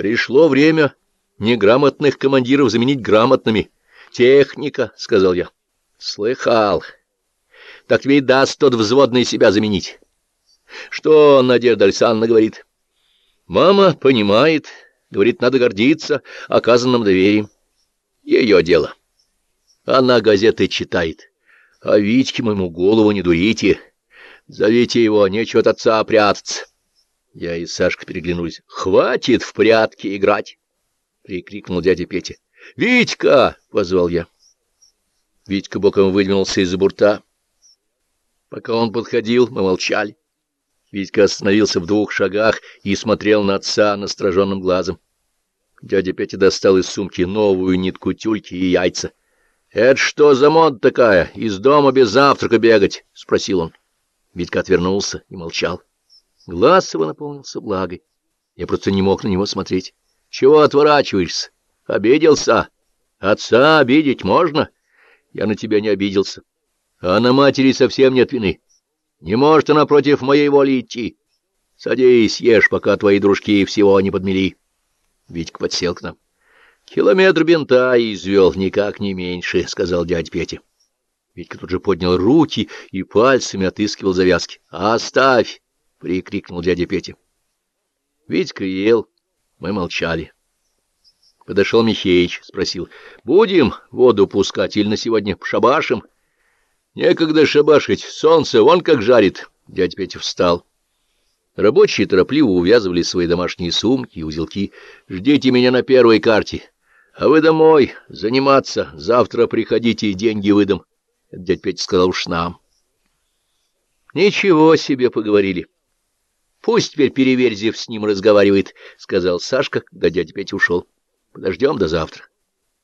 Пришло время неграмотных командиров заменить грамотными. Техника, — сказал я. Слыхал. Так ведь даст тот взводный себя заменить. Что Надежда Александровна говорит? Мама понимает, говорит, надо гордиться оказанным доверием. Ее дело. Она газеты читает. А Витьке моему голову не дурите. Зовите его, нечего от отца прятаться. Я и Сашка переглянулись. «Хватит в прятки играть!» — прикрикнул дядя Петя. «Витька!» — позвал я. Витька боком выдвинулся из-за бурта. Пока он подходил, мы молчали. Витька остановился в двух шагах и смотрел на отца настороженным глазом. Дядя Петя достал из сумки новую нитку тюльки и яйца. — Это что за мод такая? Из дома без завтрака бегать? — спросил он. Витька отвернулся и молчал. Глаз его наполнился благой. Я просто не мог на него смотреть. — Чего отворачиваешься? Обиделся? Отца обидеть можно? Я на тебя не обиделся. А на матери совсем нет вины. Не может она против моей воли идти. Садись, ешь, пока твои дружки всего не подмели. Витька подсел к нам. Километр бинта извел, никак не меньше, — сказал дядь Петя. Витька тут же поднял руки и пальцами отыскивал завязки. «Оставь!» — прикрикнул дядя Петя. Витька ел, мы молчали. Подошел Михеич, спросил, «Будем воду пускать или на сегодня шабашим?» «Некогда шабашить, солнце вон как жарит!» Дядя Петя встал. Рабочие торопливо увязывали свои домашние сумки и узелки. «Ждите меня на первой карте. А вы домой, заниматься. Завтра приходите и деньги выдам». Дядя Петя сказал уж нам. «Ничего себе поговорили». Пусть теперь Переверзев с ним разговаривает, — сказал Сашка, когда дядя Петя ушел. Подождем до завтра.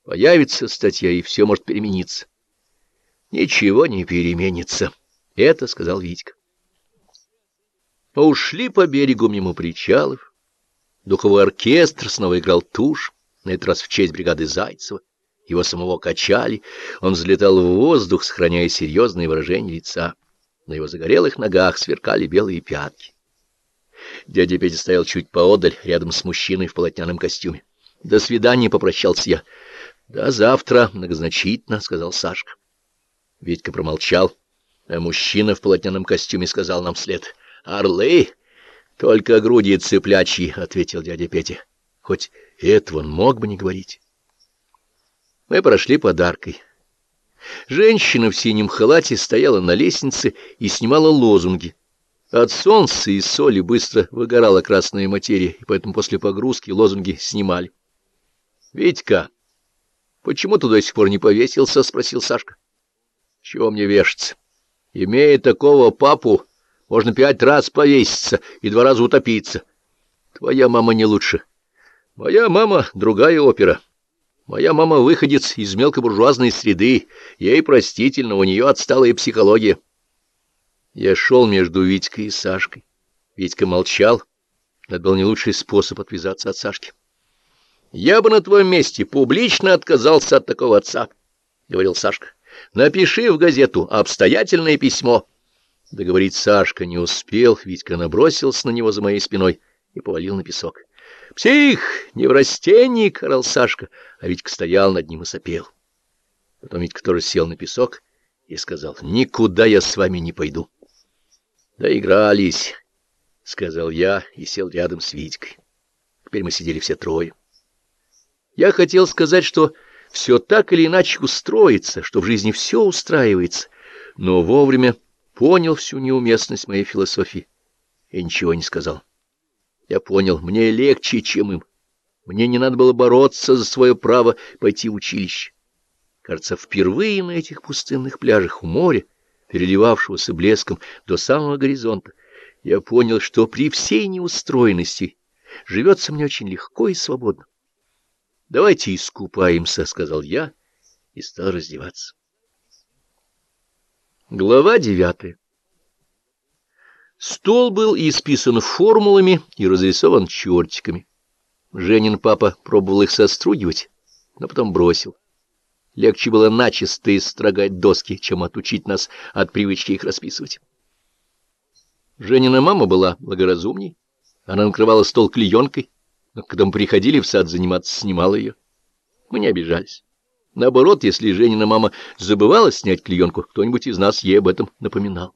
Появится статья, и все может перемениться. Ничего не переменится, — это сказал Витька. Ушли по берегу мимо причалов. Духовой оркестр снова играл тушь, на этот раз в честь бригады Зайцева. Его самого качали, он взлетал в воздух, сохраняя серьезное выражение лица. На его загорелых ногах сверкали белые пятки. Дядя Петя стоял чуть поодаль, рядом с мужчиной в полотняном костюме. — До свидания, — попрощался я. — До завтра, — многозначительно, — сказал Сашка. Витька промолчал, а мужчина в полотняном костюме сказал нам вслед. — Орлы! Только груди цыплячьи, — ответил дядя Петя. Хоть этого он мог бы не говорить. Мы прошли подаркой. Женщина в синем халате стояла на лестнице и снимала лозунги. От солнца и соли быстро выгорала красная материя, и поэтому после погрузки лозунги снимали. — Витька, почему ты до сих пор не повесился? — спросил Сашка. — Чего мне вешаться? Имея такого папу, можно пять раз повеситься и два раза утопиться. Твоя мама не лучше. Моя мама — другая опера. Моя мама — выходец из мелкобуржуазной среды. Ей простительно, у нее отсталая психология. Я шел между Витькой и Сашкой. Витька молчал. Это был не лучший способ отвязаться от Сашки. — Я бы на твоем месте публично отказался от такого отца, — говорил Сашка. — Напиши в газету обстоятельное письмо. Договорить Сашка не успел, Витька набросился на него за моей спиной и повалил на песок. — Псих! Неврастенник! — орал Сашка, а Витька стоял над ним и сопел. Потом Витька тоже сел на песок и сказал, — Никуда я с вами не пойду. «Доигрались», — сказал я и сел рядом с Витькой. Теперь мы сидели все трое. Я хотел сказать, что все так или иначе устроится, что в жизни все устраивается, но вовремя понял всю неуместность моей философии и ничего не сказал. Я понял, мне легче, чем им. Мне не надо было бороться за свое право пойти в училище. Кажется, впервые на этих пустынных пляжах у моря переливавшегося блеском до самого горизонта, я понял, что при всей неустроенности живется мне очень легко и свободно. — Давайте искупаемся, — сказал я и стал раздеваться. Глава девятая Стол был исписан формулами и разрисован чертиками. Женин папа пробовал их состругивать, но потом бросил. Легче было начисто истрогать доски, чем отучить нас от привычки их расписывать. Женина мама была благоразумней. Она накрывала стол клеенкой, Но когда мы приходили в сад заниматься, снимала ее. Мы не обижались. Наоборот, если Женина мама забывала снять клеенку, кто-нибудь из нас ей об этом напоминал.